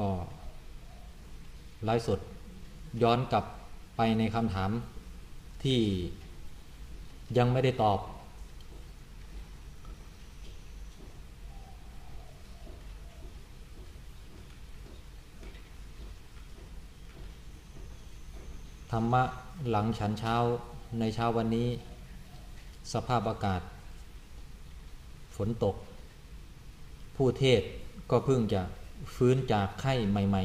ก็ไลฟ์สดย้อนกลับไปในคำถามที่ยังไม่ได้ตอบ ธรรมะหลังฉันเช้าในเช้าวันนี้ สภาพอากาศ ฝนตก ผู้เทศก็เพิ่งจะ ฟื้นจากไข้ใหม่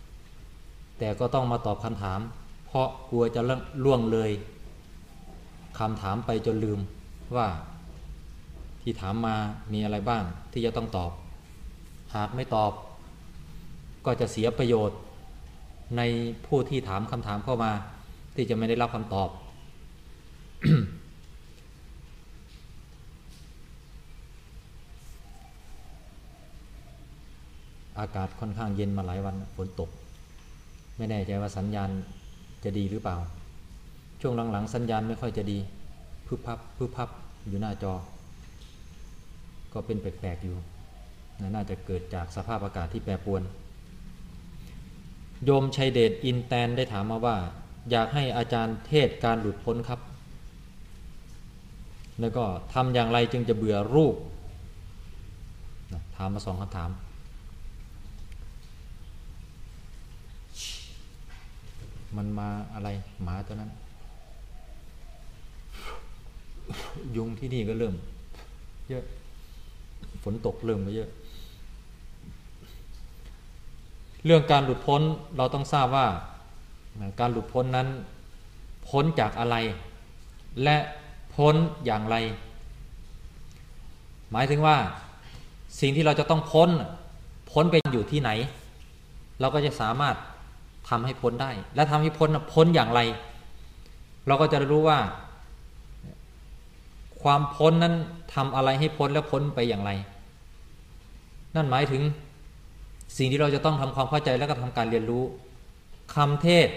ๆ แต่ก็ต้องมาตอบคำถาม เพราะกลัวจะล่วงเลยคำถามไปจนลืมว่า ที่ถามมามีอะไรบ้างที่จะต้องตอบ หากไม่ตอบ ก็จะเสียประโยชน์ ในผู้ที่ถามคำถามเข้ามา ที่จะไม่ได้รับคำตอบ อากาศค่อนข้างเย็นมาหลายวันฝนตก ไม่แน่ใจว่าสัญญาณจะดีหรือเปล่า ช่วงหลังๆ สัญญาณไม่ค่อยจะดีพึบพับพึบพับอยู่หน้าจอ ก็เป็นแปลกๆอยู่ น่าจะเกิดจากสภาพอากาศที่แปรปรวน โยมชัยเดชอินแตนได้ถามมาว่า อยากให้อาจารย์เทศการหลุดพ้นครับ แล้วก็ทำอย่างไรจึงจะเบื่อรูป ถามมาสองคำถาม มันมาอะไรหมาตัวนั้น ยุงที่นี่ก็เริ่ม เยอะ ฝนตกเริ่มมาเยอะ เรื่องการหลุดพ้นเราต้องทราบว่า การหลุดพ้นนั้น พ้นจากอะไร และพ้นอย่างไร หมายถึงว่า สิ่งที่เราจะต้องพ้น พ้นไปอยู่ที่ไหน เราก็จะสามารถ ทำให้พ้นได้ และทำให้พ้นพ้นอย่างไร เราก็จะรู้ว่า ความพ้นนั้นทำอะไรให้พ้นและพ้นไปอย่างไร นั่นหมายถึงสิ่งที่เราจะต้องทำความเข้าใจแล้วก็ทำการเรียนรู้คำเทศ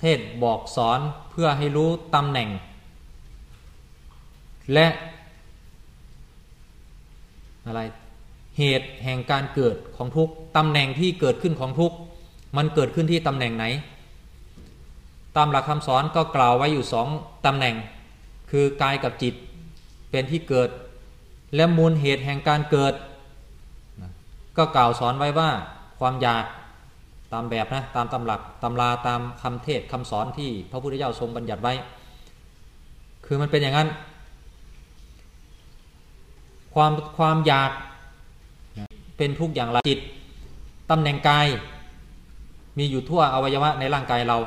เทศบอกสอนเพื่อให้รู้ตำแหน่ง และอะไรเหตุแห่งการเกิดของทุกตำแหน่งที่เกิดขึ้นของทุก มันเกิดขึ้นที่ตำแหน่งไหน ตามหลักคำสอนก็กล่าวไว้อยู่สองตำแหน่ง คือกายกับจิตเป็นที่เกิด และมูลเหตุแห่งการเกิด ก็กล่าวสอนไว้ว่าความอยากตามแบบนะตามตำหลักตำราตามคำเทศคำสอนที่พระพุทธเจ้าทรงบัญญัติไว้ คือมันเป็นอย่างนั้น ความความอยากเป็นทุกอย่างไรจิตตำแหน่งกาย มีอยู่ทั่วอวัยวะในร่างกายเรา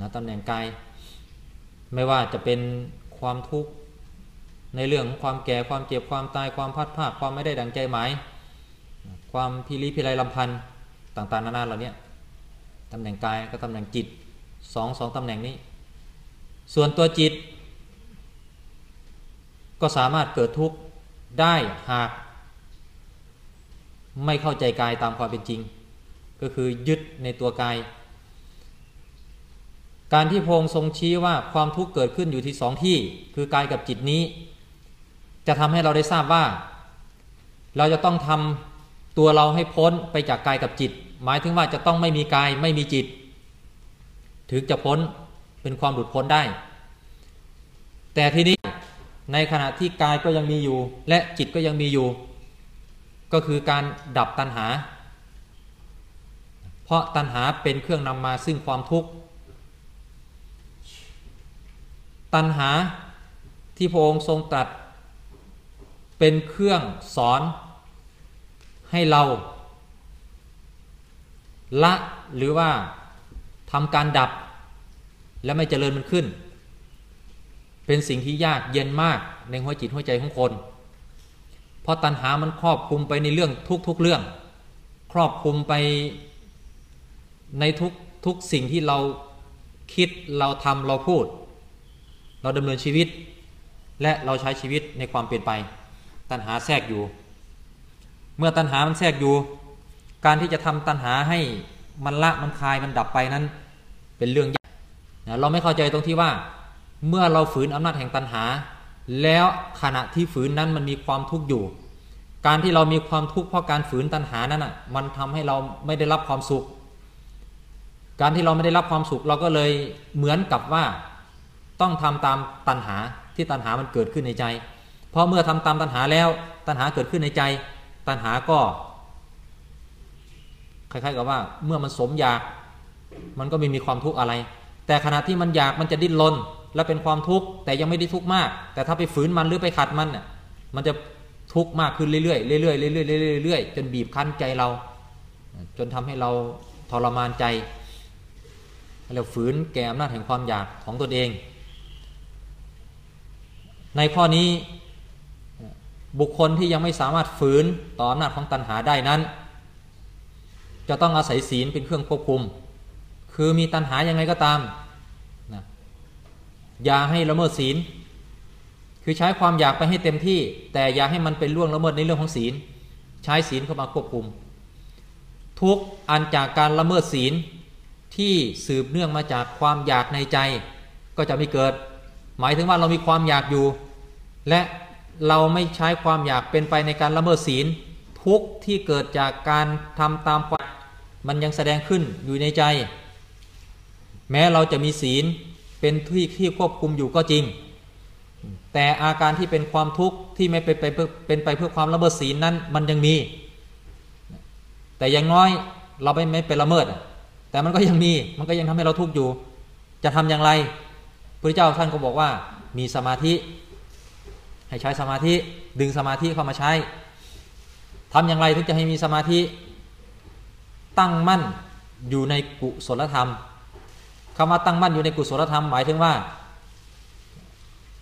นะตำแหน่งกาย ไม่ว่าจะเป็นความทุกข์ในเรื่องของความแก่ความเจ็บความตายความพัดภาคความไม่ได้ดังใจหมาย ความพิริพิไรลำพันธ์ต่างๆนานาเหล่านี้ตำแหน่งกายกับตำแหน่งจิตสองสองตำแหน่งนี้ ส่วนตัวจิต ก็สามารถเกิดทุกข์ได้หาก ไม่เข้าใจกายตามความเป็นจริง ก็คือยึดในตัวกาย การที่พงทรงชี้ว่าความทุกข์เกิดขึ้นอยู่ที่สองที่ คือกายกับจิตนี้ จะทำให้เราได้ทราบว่า เราจะต้องทำตัวเราให้พ้นไปจากกายกับจิต หมายถึงว่าจะต้องไม่มีกายไม่มีจิต ถึงจะพ้นเป็นความหลุดพ้นได้ แต่ทีนี้ในขณะที่กายก็ยังมีอยู่ และจิตก็ยังมีอยู่ ก็คือการดับตัณหา ราะตัณหาเป็นเครื่องนำมาซึ่งความทุกข์ ตัณหาที่พระองค์ทรงตรัสเป็นเครื่องสอนให้เรา ละหรือว่าทำการดับ และไม่เจริญมันขึ้น เป็นสิ่งที่ยากเย็นมากในหัวจิตหัวใจของคน เพราะตัณหามันครอบคลุมไปในเรื่องทุกๆเรื่อง ครอบคลุมไป ในทุกทุกสิ่งที่เราคิดเราทำเราพูด เราดำเนินชีวิต และเราใช้ชีวิตในความเปลี่ยนไป ตัณหาแทรกอยู่ เมื่อตัณหามันแทรกอยู่ การที่จะทำตัณหาให้มันละมันคลายมันดับไปนั้น เป็นเรื่องยากเราไม่เข้าใจตรงที่ว่า เมื่อเราฝืนอำนาจแห่งตัณหา แล้วขณะที่ฝืนนั้นมันมีความทุกข์อยู่ การที่เรามีความทุกข์เพราะการฝืนตัณหานั้นอะมันทำให้เราไม่ได้รับความสุข การที่เราไม่ได้รับความสุขเราก็เลยเหมือนกับว่า ต้องทำตามตัณหาที่ตัณหามันเกิดขึ้นในใจ เพราะเมื่อทำตามตัณหาแล้วตัณหาเกิดขึ้นในใจ ตัณหาก็คล้ายๆกับว่าเมื่อมันสมอยากมันก็ไม่มีความทุกข์อะไร แต่ขณะที่มันอยากมันจะดิ้นรนและเป็นความทุกข์แต่ยังไม่ได้ทุกข์มาก แต่ถ้าไปฝืนมันหรือไปขัดมันน่ะมันจะทุกข์มากขึ้นเรื่อยๆเรื่อยๆเรื่อยๆเรื่อยๆเรื่อยๆจนบีบคั้นใจเรา จนทำให้เราทรมานใจ เราฝืนแก่อำนาจแห่งความอยากของตนเอง ในข้อนี้บุคคลที่ยังไม่สามารถฝืนต่ออำนาจของตัณหาได้นั้น จะต้องอาศัยศีลเป็นเครื่องควบคุม คือมีตัณหายังไงก็ตามนะอย่าให้ละเมิดศีล คือใช้ความอยากไปให้เต็มที่ แต่อย่าให้มันเป็นล่วงละเมิดในเรื่องของศีล ใช้ศีลเข้ามาควบคุม ทุกอันจากการละเมิดศีล ที่สืบเนื่องมาจากความอยากในใจ ก็จะไม่เกิด หมายถึงว่าเรามีความอยากอยู่ และเราไม่ใช้ความอยากเป็นไปในการละเมิดศีล ทุกที่เกิดจากการทำตามความมันยังแสดงขึ้นอยู่ในใจ แม้เราจะมีศีลเป็นที่ที่ควบคุมอยู่ก็จริง แต่อาการที่เป็นความทุกข์ที่ไม่เป็นไปเพื่อเป็นไปเพื่อความละเมิดศีลนั้นมันยังมี แต่อย่างน้อยเราไม่ไม่เป็นละเมิด แต่มันก็ยังมีมันก็ยังทำให้เราทุกข์อยู่ จะทำอย่างไรพระเจ้าท่านก็บอกว่ามีสมาธิ ให้ใช้สมาธิดึงสมาธิเข้ามาใช้ทำอย่างไรถึงจะให้มีสมาธิตั้งมั่นอยู่ในกุศลธรรมคำว่าตั้งมั่นอยู่ในกุศลธรรมหมายถึงว่า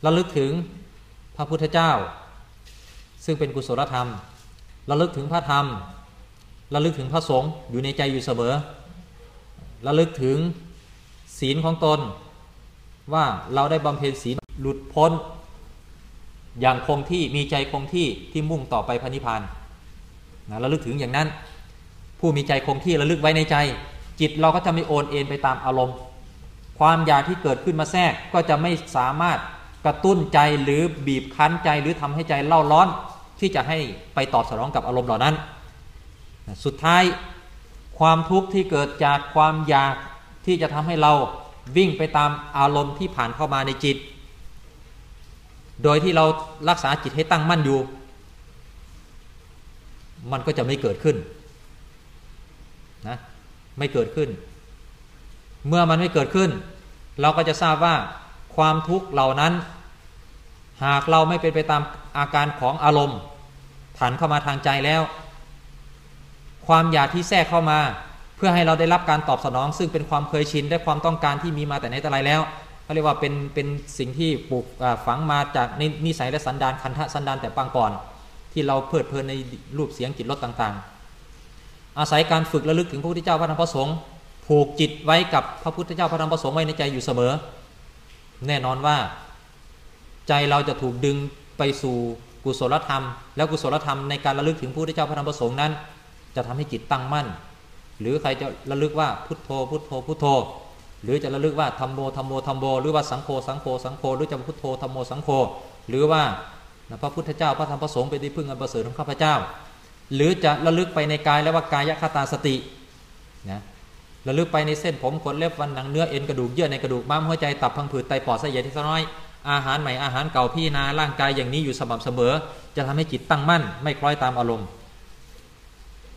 ระลึกถึงพระพุทธเจ้า ซึ่งเป็นกุศลธรรมระลึกถึงพระธรรมระลึกถึงพระสงฆ์อยู่ในใจอยู่เสมอ ระลึกถึงศีลของตน ว่าเราได้บำเพ็ญศีลหลุดพ้น อย่างคงที่มีใจคงที่ที่มุ่งต่อไปพระนิพพานนะระลึกถึงอย่างนั้น ผู้มีใจคงที่ระลึกไว้ในใจ จิตเราก็จะไม่โอนเอ็นไปตามอารมณ์ ความอยากที่เกิดขึ้นมาแทรกก็จะไม่สามารถกระตุ้นใจหรือบีบคั้นใจหรือทำให้ใจเล่าร้อนที่จะให้ไปตอบสนองกับอารมณ์เหล่านั้น สุดท้าย ความทุกข์ที่เกิดจากความอยากที่จะทำให้เราวิ่งไปตามอารมณ์ที่ผ่านเข้ามาในจิต โดยที่เรารักษาจิตให้ตั้งมั่นอยู่ มันก็จะไม่เกิดขึ้นนะไม่เกิดขึ้น เมื่อมันไม่เกิดขึ้น เราก็จะทราบว่าความทุกข์เหล่านั้น หากเราไม่เป็นไปตามอาการของอารมณ์ผ่านเข้ามาทางใจแล้ว ความอยากที่แทรกเข้ามา เพื่อให้เราได้รับการตอบสนอง ซึ่งเป็นความเคยชินและความต้องการที่มีมาแต่ในแต่ไรแล้วเขาเรียกว่าเป็นเป็นสิ่งที่ปลูกฝังมาจากนิสัยและสันดานคันทะสันดานแต่ปางก่อน ที่เราเพลิดเพลินในรูปเสียงจิตรสต่างๆ อาศัยการฝึกระลึกถึงพระพุทธเจ้าพระธรรมพระสงฆ์ผูกจิตไว้กับพระพุทธเจ้าพระธรรมพระสงฆ์ไว้ในใจอยู่เสมอ แน่นอนว่า ใจเราจะถูกดึงไปสู่กุศลธรรม แล้วกุศลธรรมในการระลึกถึงพระพุทธเจ้าพระธรรมพระสงฆ์นั้น จะทำให้จิตตั้งมั่น หรือใครจะระลึกว่าพุทโธ พุทโธ พุทโธ หรือจะระลึกว่าธรรมโมธรรมโมธรรมโม หรือว่าสังโฆสังโฆสังโฆหรือจะพุทโธธรรมโมสังโฆหรือว่าพระพุทธเจ้าพระธรรมพระสงฆ์เป็นที่พึ่งอันประเสริฐของข้าพเจ้า หรือจะระลึกไปในกายแล้วว่ากายคตาสตินะระลึกไปในเส้นผมขนเล็บฟันหนังเนื้อเอ็นกระดูกเยื่อในกระดูกม้ามหัวใจตับพังผืดไตปอดไส้ใหญ่ที่น้อยอาหารใหม่อาหารเก่าพี่นาร่างกายอย่างนี้อยู่สม่ำเสมอ จะทำให้จิตตั้งมั่น ไม่คล้อยตามอารมณ์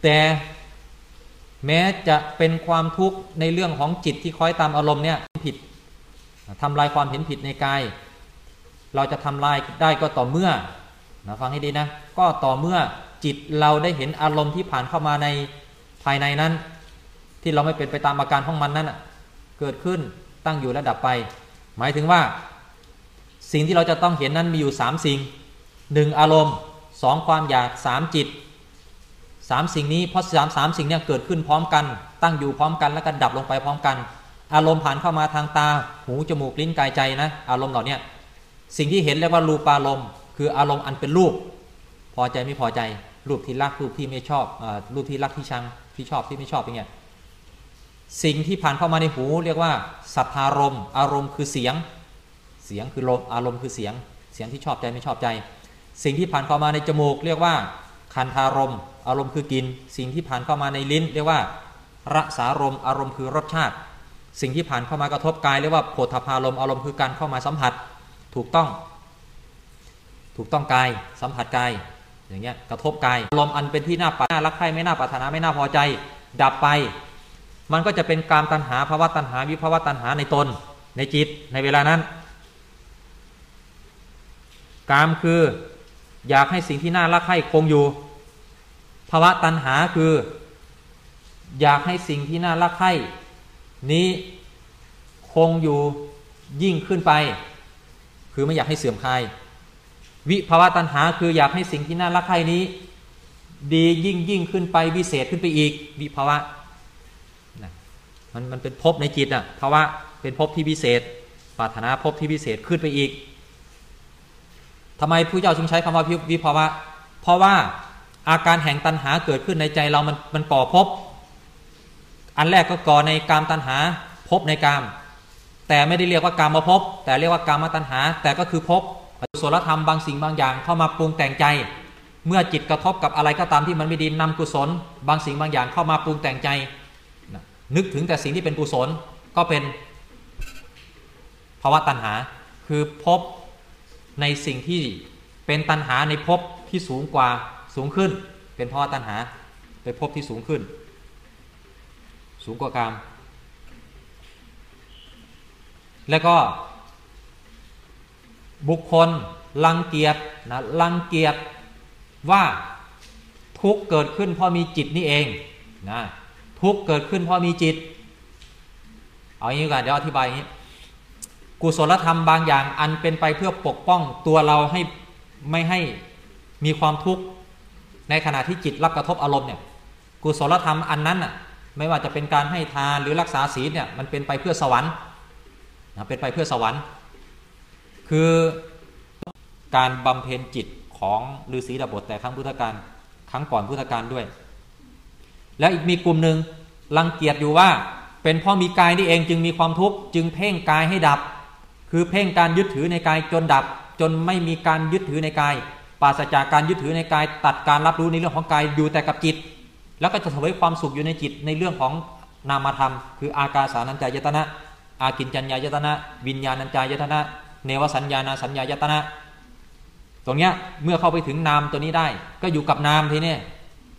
แต่แม้จะเป็นความทุกข์ในเรื่องของจิตที่คล้อยตามอารมณ์เนี่ยผิดทำลายความเห็นผิดในกาย เราจะทำลายได้ก็ต่อเมื่อนะฟังให้ดีนะ ก็ต่อเมื่อจิตเราได้เห็นอารมณ์ที่ผ่านเข้ามาในภายในนั้น ที่เราไม่เป็นไปตามอาการของมันนั้นเกิดขึ้นตั้งอยู่และดับไป หมายถึงว่า สิ่งที่เราจะต้องเห็นนั้นมีอยู่สามสิ่งหนึ่งอารมณ์สองความอยากสามจิต สามสิ่งนี้เพราะสามสามสิ่งเนี้เกิดขึ้นพร้อมกัน ตั้งอยู่พร้อมกันแล้วก็ดับลงไปพร้อมกัน อารมณ์ผ่านเข้ามาทางตา หูจมูกลิ้นกายใจนะ อารมณ์เหล่านี้สิ่งที่เห็นเรียกว่ารูปารมณ์ คืออารมณ์อันเป็นรูป พอใจไม่พอใจ รูปที่รักรูปที่ไม่ชอบอรูปที่รักที่ชังที่ชอบที่ไม่ชอบอย่างเงี้ยสิ่งที่ผ่านเข้ามาในหู เรียกว่าสัทธารมอารมณ์คือเสียง เสียงคือลมอารมณ์คือเสียง เสียงที่ชอบใจไม่ชอบใจ สิ่งที่ผ่านเข้ามาในจมูก เรียกว่า คันธารมอารมณ์คือกิน สิ่งที่ผ่านเข้ามาในลิ้น เรียกว่า รสารมอารมณ์คือรสชาติ สิ่งที่ผ่านเข้ามากระทบกายเรียกว่าโผฏฐารมอารมณ์คือการเข้ามาสัมผัส ถูกต้อง ถูกต้องกายสัมผัสกายอย่างเงี้ยกระทบกายอารมณ์อันเป็นที่น่าปรารถนารักใคร่ไม่น่าปรารถนาไม่น่าพอใจ ดับไป มันก็จะเป็นการตัณหาภาวะตัณหาวิภาวะตัณหาในตน ในจิตในเวลานั้นกามคืออยากให้สิ่งที่น่ารักใคร่คงอยู่ ภาวะตัณหาคือ อยากให้สิ่งที่น่ารักใคร่นี้คงอยู่ยิ่งขึ้นไป คือไม่อยากให้เสื่อมคลาย วิภาวะตัณหาคืออยากให้สิ่งที่น่ารักใคร่นี้ ดียิ่งยิ่งขึ้นไปวิเศษขึ้นไปอีก วิภาวะนะมันมันเป็นภพในจิตอะภาวะเป็นภพที่พิเศษปรารถนาภพที่พิเศษขึ้นไปอีกทำไมผู้เจ้าจึงใช้คำว่าวิภาวะ เพราะว่า อาการแห่งตัณหาเกิดขึ้นในใจเรามันมันก่อภพอันแรกก็ก่อในกามตัณหาภพในกาม แต่ไม่ได้เรียกว่ากามมาภพแต่เรียกว่ากามมาตัณหา แต่ก็คือภพกุศลธรรมบางสิ่งบางอย่างเข้ามาปรุงแต่งใจ เมื่อจิตกระทบกับอะไรก็ตามที่มันไม่ดีนำกุศล บางสิ่งบางอย่างเข้ามาปรุงแต่งใจ นึกถึงแต่สิ่งที่เป็นกุศลก็เป็นภาวะตัณหา คือพบในสิ่งที่เป็นตัณหาในภพที่สูงกว่า สูงขึ้น เป็นภาะตัณหา ไปภพที่สูงขึ้น สูงกว่ากาม แล้วก็ บุคคลรังเกียจนะรังเกียจว่าทุกเกิดขึ้นเพราะมีจิตนี่เองนะทุกเกิดขึ้นเพราะมีจิต เอาอย่างนี้ก่อนเดี๋ยวอธิบายอย่างนี้กุศลธรรมบางอย่างอันเป็นไปเพื่อปกป้องตัวเราให้ไม่ให้มีความทุกข์ ในขณะที่จิตรับกระทบอารมณ์เนี่ยกุศลธรรมอันนั้นอะไม่ว่าจะเป็นการให้ทานหรือรักษาศีลเนี่ยมันเป็นไปเพื่อสวรรค์นะเป็นไปเพื่อสวรรค์ คือการบำเพ็ญจิตของฤาษีดาบทแต่ครั้งพุทธกาลครั้งก่อนพุทธกาลด้วย แล้วอีกมีกลุ่มหนึ่งรังเกียจอยู่ว่าเป็นพราะมีกายนี่เองจึงมีความทุกข์จึงเพ่งกายให้ดับ คือเพ่งการยึดถือในกายจนดับ จนไม่มีการยึดถือในกาย ปราศจากการยึดถือในกายตัดการรับรู้ในเรื่องของกายอยู่แต่กับจิต แล้วก็จะเสวยความสุขอยู่ในจิตในเรื่องของนามธรรม คืออากาสานัญจายตนะ อากินจัญญายตนะ วิญญาณัญจายตนะ เนวสัญญาณสัญญายตนะ ตรงเนี้ยเมื่อเข้าไปถึงนามตัวนี้ได้ ก็อยู่กับนามทีนี้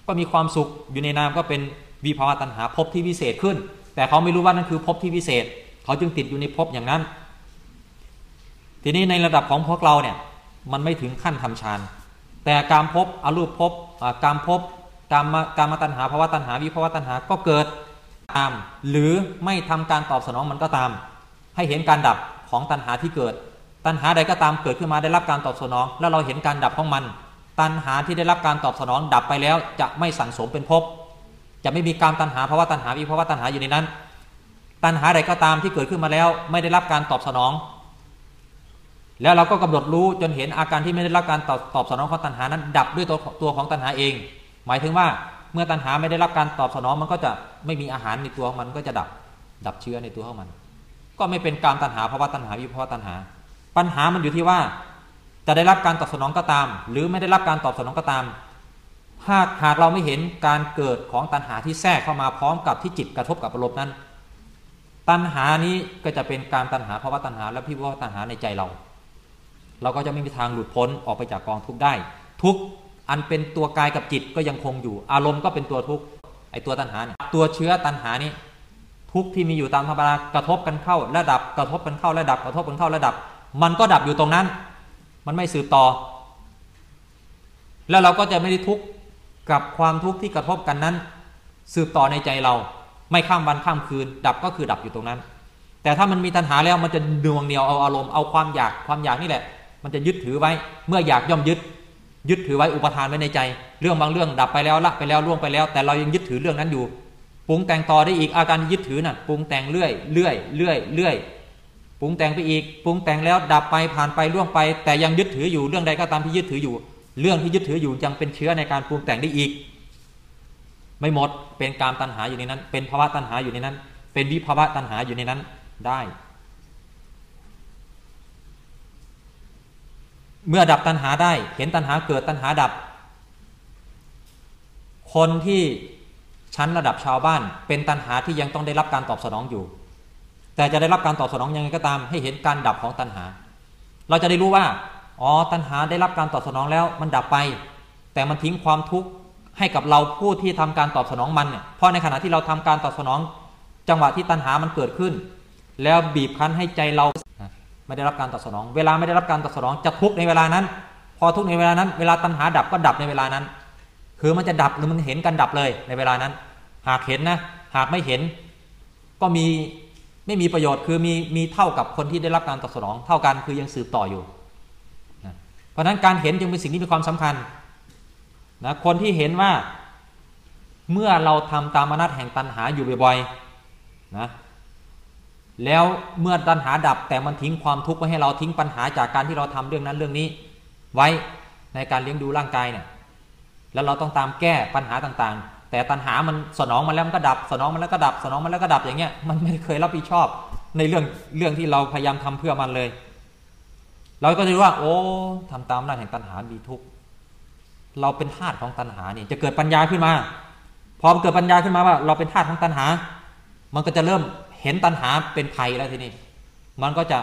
ก็มีความสุขอยู่ในนามก็เป็นวิภาวะตัณหาภพที่วิเศษขึ้น แต่เขาไม่รู้ว่านั่นคือภพที่วิเศษ เขาจึงติดอยู่ในภพอย่างนั้น ทีนี้ในระดับของพวกเราเนี่ย มันไม่ถึงขั้นทำฌานแต่การพบอรูปพบการพบการมาการมาตัณหาภาวะตัณหาวิภาวะตัณหาก็เกิดตาม หรือไม่ทำการตอบสนองมันก็ตาม ให้เห็นการดับของตัณหาที่เกิด ตัณหาใดก็ตามเกิดขึ้นมาได้รับการตอบสนอง แล้วเราเห็นการดับของมัน ตัณหาที่ได้รับการตอบสนองดับไปแล้วจะไม่สั่งสมเป็นภพจะไม่มีการตัณหาภาวะตัณหาวิภาวะตัณหาอยู่ในนั้น ตัณหาใดก็ตามที่เกิดขึ้นมาแล้ว ไม่ได้รับการตอบสนอง แล้วเราก็กำหนดรู้จนเห็นอาการที่ไม่ได้รับการตอบตอบสนองของตัณหานั้น ดับด้วยตัวตัวของตัณหาเอง หมายถึงว่าเมื่อตัณหาไม่ได้รับการตอบสนองมันก็จะไม่มีอาหารในตัวของมันก็จะดับ ดับเชื้อในตัวของมัน ก็ไม่เป็นการตัณหาภาวะตัณหาวิภาวะตัณหา ปัญหามันอยู่ที่ว่า จะได้รับการตอบสนองก็ตาม หรือไม่ได้รับการตอบสนองก็ตามหากหากเราไม่เห็นการเกิดของตัณหาที่แทรกเข้ามาพร้อมกับที่จิตกระทบกับอารมณ์นั้น ตัณหานี้ก็จะเป็นการตัณหาภาวะตัณหาและพิภาวะตัณหาในใจเรา เราก็จะไม่มีทางหลุดพ้นออกไปจากกองทุกข์ได้ ทุกอันเป็นตัวกายกับจิตก็ยังคงอยู่ อารมณ์ก็เป็นตัวทุกข์ไอตัวตัณหาเนี่ยตัวเชื้อตัณหานี้ทุกที่มีอยู่ตามธรรมดากระทบกันเข้าระดับกระทบกันเข้าระดับกระทบกันเข้าระดับ มันก็ดับอยู่ตรงนั้น มันไม่สืบต่อ แล้วเราก็จะไม่ได้ทุกข์กับความทุกข์ที่กระทบกันนั้น สืบต่อในใจเรา ไม่ข้ามวันข้ามคืน ดับก็คือดับอยู่ตรงนั้น แต่ถ้ามันมีตัณหาแล้วมันจะดวงเหนียวเอาอารมณ์เอาความอยากความอยากนี่แหละ มันจะยึดถือไว้ เมื่ออยากย่อมยึด ยึดถือไว้อุปทานไว้ในใจ เรื่องบางเรื่องดับไปแล้วละไปแล้วล่วงไปแล้ว แต่เรายังยึดถือเรื่องนั้นอยู่ปรุงแต่งต่อได้อีกอาการยึดถือน่ะปรุงแต่งเรื่อยเรื่อยเรื่อยเรื่อยปรุงแต่งไปอีกปรุงแต่งแล้วดับไปผ่านไปล่วงไป แต่ยังยึดถืออยู่เรื่องใดก็ตามที่ยึดถืออยู่ เรื่องที่ยึดถืออยู่ยังเป็นเชื้อในการปรุงแต่งได้อีก ไม่หมดเป็นการตัณหาอยู่ในนั้น เป็นภาวะตัณหาอยู่ในนั้น เป็นวิภาวะตัณหาอยู่ในนั้นได้ เมื่อดับตัณหาได้ เห็นตัณหาเกิดตัณหาดับ คนที่ชั้นระดับชาวบ้าน เป็นตัณหาที่ยังต้องได้รับการตอบสนองอยู่ แต่จะได้รับการตอบสนองยังไงก็ตาม ให้เห็นการดับของตัณหา เราจะได้รู้ว่าอ๋อตัณหาได้รับการตอบสนองแล้วมันดับไป แต่มันทิ้งความทุกข์ให้กับเราผู้ที่ทำการตอบสนองมันเนี่ยเพราะในขณะที่เราทำการตอบสนอง จังหวะที่ตัณหามันเกิดขึ้น แล้วบีบคั้นให้ใจเรา ไม่ได้รับการตอบสนอง เวลาไม่ได้รับการตอบสนองจะทุกข์ในเวลานั้น พอทุกข์ในเวลานั้น เวลาตัณหาดับก็ดับในเวลานั้น คือมันจะดับหรือมันเห็นกันดับเลยในเวลานั้น หากเห็นนะหากไม่เห็น ก็มีไม่มีประโยชน์คือมีมีเท่ากับคนที่ได้รับการตอบสนอง เท่ากันคือยังสืบต่ออยู่นะเพราะฉะนั้นการเห็นจึงเป็นสิ่งที่มีความสำคัญนะคนที่เห็นว่าเมื่อเราทำตามอำนาจแห่งตัณหาอยู่บ่อยๆนะ แล้วเมื่อตัณหาดับแต่มันทิ้งความทุกข์ไว้ให้เราทิ้งปัญหาจากการที่เราทำเรื่องนั้นเรื่องนี้ ไว้ในการเลี้ยงดูร่างกายเนี่ยแล้วเราต้องตามแก้ปัญหาต่างๆ แต่ตัณหามันสนองมาแล้วมันก็ดับ สนองมาแล้วก็ดับ สนองมาแล้วก็ดับอย่างเงี้ยมันไม่เคยรับผิดชอบในเรื่องเรื่องที่เราพยายามทำเพื่อมันเลย เราก็จะรู้ว่า โอ้ทำตามอำนาแห่งตัณหามีทุกข์เราเป็นทาสของตัณหาเนี่ยจะเกิดปัญญาขึ้นมา พอเกิดปัญญาขึ้นมาว่า เราเป็นทาสของตัณหา มันก็จะเริ่ม เห็นตัณหาเป็นภัยแล้วทีนี้ มันก็จะ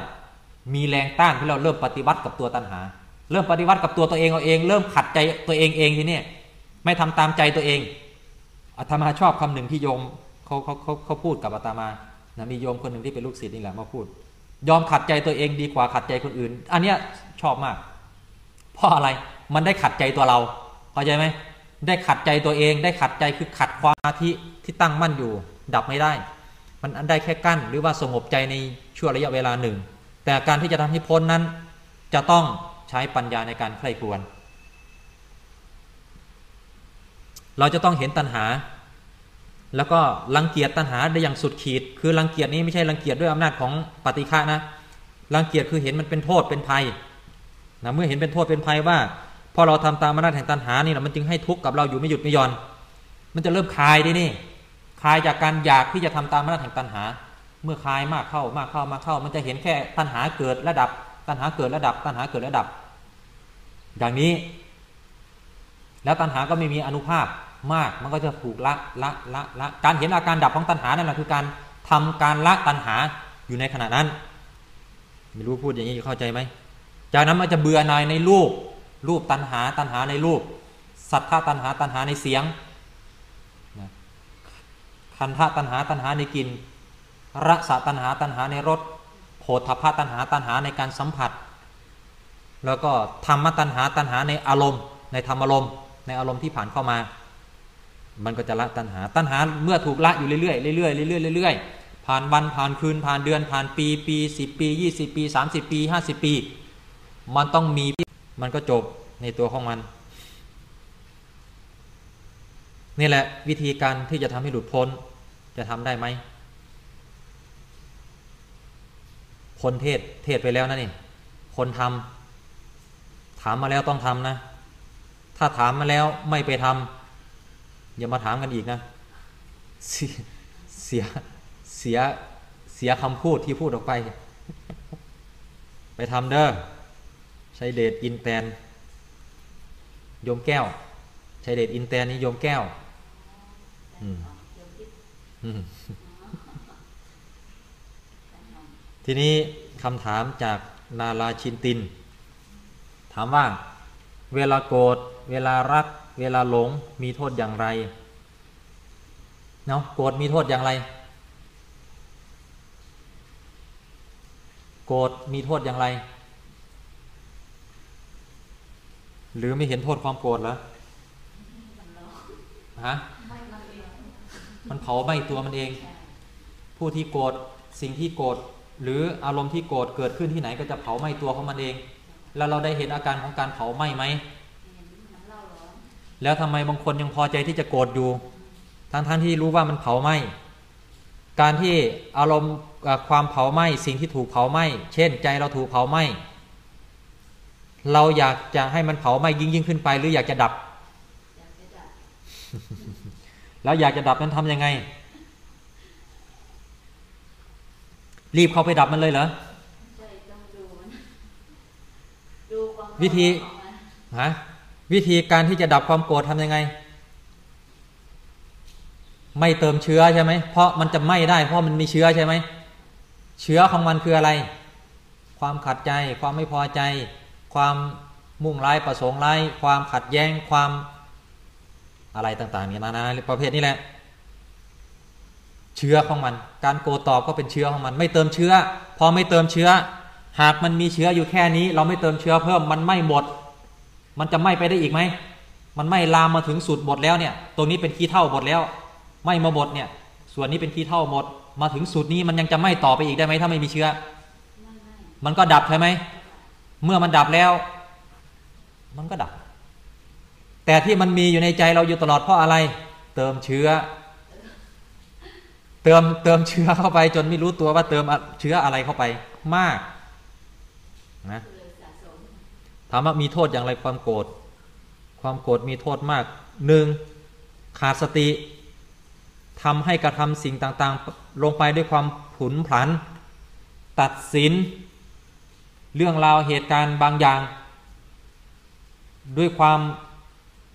มีแรงต้านที่เราเริ่มปฏิวัติกับตัวตัณหา เริ่มปฏิวัติกับตัวตัวเองเอาเอง เริ่มขัดใจตัวเองเองทีนี้ไม่ทำตามใจตัวเองอาตมาชอบคำหนึ่งที่โยมเขาเขาเขาเขาพูดกับอาตมานะมีโยมคนหนึ่งที่เป็นลูกศิษย์นี่แหละมาพูด ยอมขัดใจตัวเองดีกว่าขัดใจคนอื่น อันเนี้ยชอบมาก เพราะอะไรมันได้ขัดใจตัวเราเข้าใจไหมได้ขัดใจตัวเอง ได้ขัดใจคือขัดความที่ที่ตั้งมั่นอยู่ ดับไม่ได้ มันอันได้แค่กั้น หรือว่าสงบใจในช่วงระยะเวลาหนึ่ง แต่การที่จะทำให้พ้นนั้น จะต้องใช้ปัญญาในการใคร่ครวญเราจะต้องเห็นตัณหา แล้วก็รังเกียจตัณหาได้อย่างสุดขีด คือรังเกียจนี้ไม่ใช่รังเกียจด้วยอำนาจของปฏิฆะนะรังเกียจคือเห็นมันเป็นโทษเป็นภัยนะเมื่อเห็นเป็นโทษเป็นภัยว่าพอเราทำตามอำนาจแห่งตัณหานี่แหละมันจึงให้ทุกข์กับเราอยู่ไม่หยุดไม่หย่อน มันจะเริ่มคลายดินี่ คลายจากการอยากที่จะทำตามอำนาจแห่งตัณหา เมื่อคลายมากเข้ามากเข้ามากเข้า มันจะเห็นแค่ตัณหาเกิดระดับ ตัณหาเกิดระดับ ตัณหาเกิดระดับ อย่างนี้ แล้วตัณหาก็ไม่มีอนุภาพมาก มันก็จะถูกละละละละการเห็นอาการดับของตัณหานั่นแหละคือการทำการละตัณหาอยู่ในขณะนั้น ไม่รู้พูดอย่างนี้เข้าใจไหมจากนั้นมันจะเบื่อหน่ายในรูปรูปตัณหาตัณหาในรูป สัทธาตัณหาตัณหาในเสียง คันธะตัณหาตัณหาในกลิ่นรสตัณหาตัณหาในรสโผฏฐพะตัณหาตัณหาในการสัมผัส แล้วก็ธรรมตัณหาตัณหาในอารมณ์ ในธรรมอารมณ์ ในอารมณ์ที่ผ่านเข้ามา มันก็จะละตัณหาตัณหาเมื่อถูกละอยู่เรื่อยๆเรื่อยๆเรื่อยๆเรื่อยๆผ่านวันผ่านคืนผ่านเดือนผ่านปีปีสิบปียี่สิบปีสามสิบปีห้าสิบปี มันต้องมีมันก็จบในตัวของมันนี่แหละวิธีการที่จะทำให้หลุดพ้น จะทำได้ไหมคนเทศเทศไปแล้วนะนี่ คนทำถามมาแล้วต้องทำนะ ถ้าถามมาแล้วไม่ไปทำอย่ามาถามกันอีกนะ เสียเสียเสียคำพูดที่พูดออกไป ไปทำเด้อใช้เดชอินแตนโยมแก้ว ใช้เดชอินแตนนี้โยมแก้ว ทีนี้คำถามจากนาลาชินติน ถามว่า เวลาโกรธเวลารัก เวลาหลงมีโทษอย่างไรเนาะโกรธมีโทษอย่างไร โกรธมีโทษอย่างไร หรือไม่เห็นโทษความโกรธเหรอฮะ มันเผาไหม้ตัวมันเอง ผู้ที่โกรธสิ่งที่โกรธหรืออารมณ์ที่โกรธเกิดขึ้นที่ไหนก็จะเผาไหม้ตัวของมันเอง แล้วเราได้เห็นอาการของการเผาไหม้ไหมแล้วทำไมบางคนยังพอใจที่จะโกรธอยู่ ทั้งทั้งที่รู้ว่ามันเผาไหม้การที่อารมณ์ความเผาไหม้สิ่งที่ถูกเผาไหม้เช่น ใจเราถูกเผาไหม้เราอยากจะให้มันเผาไหม้ยิ่งยิ่งขึ้นไป หรืออยากจะดับ แล้วอยากจะดับนั้นทำยังไง รีบเข้าไปดับมันเลยเหรอวิธีฮะวิธีการที่จะดับความโกรธทำยังไง ไม่เติมเชื้อใช่ไหมเพราะมันจะไหม้ได้ เพราะมันมีเชื้อใช่ไหมเชื้อของมันคืออะไร ความขัดใจ ความไม่พอใจ ความมุ่งร้ายประสงค์ร้าย ความขัดแย้ง ความ อะไรต่างๆนี่นานาประเภทนี้แหละ เชื้อของมัน การโกตอบก็เป็นเชื้อของมัน ไม่เติมเชื้อ พอไม่เติมเชื้อ หากมันมีเชื้ออยู่แค่นี้ เราไม่เติมเชื้อเพิ่มมันไม่หมด มันจะไหม้ไปได้อีกไหมมันไหม้ลามมาถึงสุดหมดแล้วเนี่ยตรงนี้เป็นขี้เท่าหมดแล้ว ไม้มาหมดเนี่ย ส่วนนี้เป็นขี้เท่าหมด มาถึงสุดนี้มันยังจะไหม้ต่อไปอีกได้ไหมถ้าไม่มีเชื้อ มันก็ดับใช่ไหมเมื่อมันดับแล้ว มันก็ดับ แต่ที่มันมีอยู่ในใจเราอยู่ตลอดเพราะอะไร เติมเชื้อ เติมเติมเชื้อเข้าไป จนไม่รู้ตัวว่าเติมเชื้ออะไรเข้าไปมากนะถามว่ามีโทษอย่างไรความโกรธความโกรธมีโทษมากหนึ่งขาดสติทำให้กระทำสิ่งต่างๆ ลงไปด้วยความผุนผัน ตัดสิน เรื่องราวเหตุการณ์บางอย่าง ด้วยความ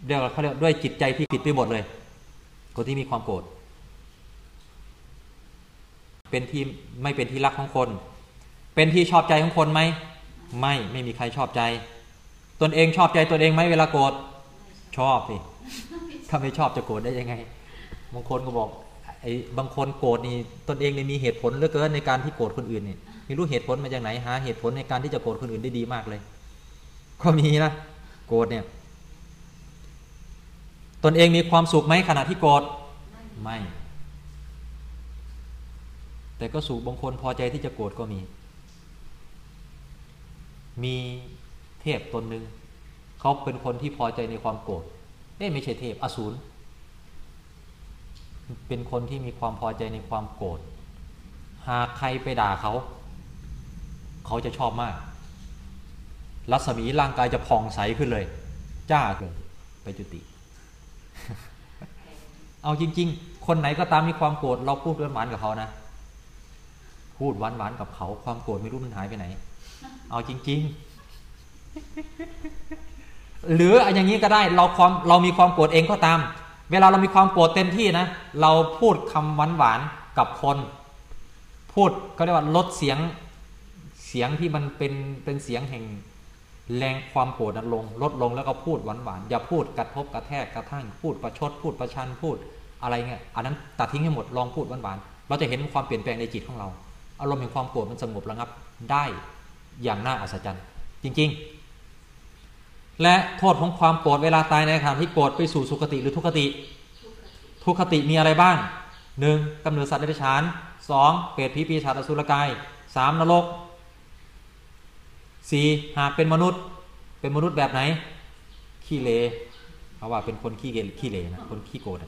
เรียกเขาเรียกด้วยจิตใจที่ผิดไปหมดเลย คนที่มีความโกรธเป็นที่ไม่เป็นที่รักของคน เป็นที่ชอบใจของคนไหมไม่ไม่มีใครชอบใจ ตนเองชอบใจตนเองไหมเวลาโกรธชอบสิถ้าไม่ชอบจะโกรธได้ยังไงบางคนก็บอกไอ้บางคนโกรธนี่ตนเองเนี่ยมีเหตุผลเหลือเกินในการที่โกรธคนอื่นนี่ไม่รู้เหตุผลมาจากไหนหาเหตุผลในการที่จะโกรธคนอื่นได้ดีมากเลย ก็มีนะโกรธเนี่ย ตนเองมีความสุขไหมขณะที่โกรธไม่ แต่ก็สุขบางคนพอใจที่จะโกรธก็มี มีเทพตนหนึ่งเขาเป็นคนที่พอใจในความโกรธเอ๊ไม่ใช่เทพอสูรเป็นคนที่มีความพอใจในความโกรธหากใครไปด่าเขา เขาจะชอบมาก รัศมีร่างกายจะผ่องใสขึ้นเลย จ้าเลยไปจุติ เอาจริง ๆ คนไหนก็ตามมีความโกรธเราพูดหวานๆกับเขานะพูดหวานๆกับเขา ความโกรธไม่รู้มันหายไปไหน เอาจริง ๆ หรืออย่างนี้ก็ได้เราความเรามีความโกรธเองก็ตาม เวลาเรามีความโกรธเต็มที่นะ เราพูดคำหวานหวานกับคน พูดเขาเรียกว่าลดเสียงเสียงที่มันเป็นเป็นเสียงแห่ง แรงความโกรธลงลดลงแล้วก็พูดหวานหวานอย่าพูดกระทบกระแทกกระทั่งพูดประชดพูดประชันพูดอะไรเงี้ยอันนั้นตัดทิ้งให้หมดลองพูดหวานหวานเราจะเห็นความเปลี่ยนแปลงในจิตของเรา อารมณ์แห่งความโกรธมันสงบระงับได้อย่างน่าอัศจรรย์ จริงๆ และโทษของความโกรธเวลาตายในขณะที่โกรธไปสู่สุคติหรือทุกขติ ทุกขติมีอะไรบ้างหนึ่งกำเนิดสัตว์เดรัจฉานสองเปรตผีปีศาจอสุรกายสามนรก สี่หากเป็นมนุษย์ เป็นมนุษย์แบบไหน ขี้เลเพราะว่าเป็นคนขี้เกขี้เลนะคนขี้โกรธ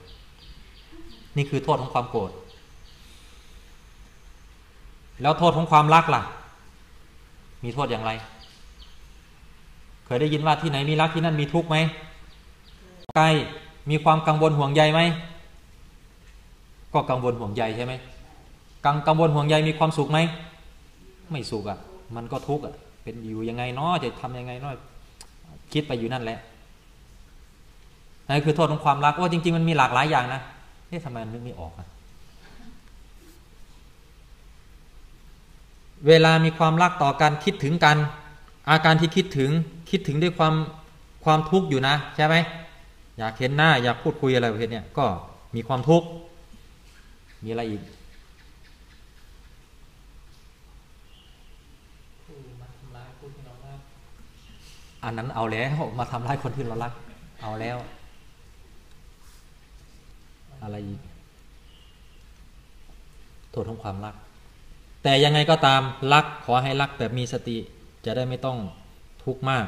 นี่คือโทษของความโกรธแล้วโทษของความรักล่ะ มีโทษอย่างไร เคยได้ยินว่าที่ไหนมีรักที่นั่นมีทุกข์ไหมใกล้มีความกังวลห่วงใยไหมก็กังวลห่วงใยใช่ไหมกังกังวลห่วงใยมีความสุขไหมไม่สุขอะ่ะ มันก็ทุกข์อะ เป็นอยู่ยังไงเนาะจะทำยังไงเนาะคิดไปอยู่นั่นแหละนั่นคือโทษของความรักว่าจริง ๆ มันมีหลากหลายอย่างนะเฮ้ทำไมมันนึกไม่ออกอะเวลามีความรักต่อกันคิดถึงกัน อาการที่คิดถึงคิดถึงด้วยความความทุกข์อยู่นะ ใช่ไหมอยากเห็นหน้าอยากพูดคุยอะไรประเภทเนี้ยก็มีความทุกข์มีอะไรอีก อันนั้นเอาแล้วมาทำร้ายคนที่เรารัก เอาแล้ว อะไรอีกโทษของความรัก แต่ยังไงก็ตามรักขอให้รักแบบมีสติจะได้ไม่ต้องทุกข์มาก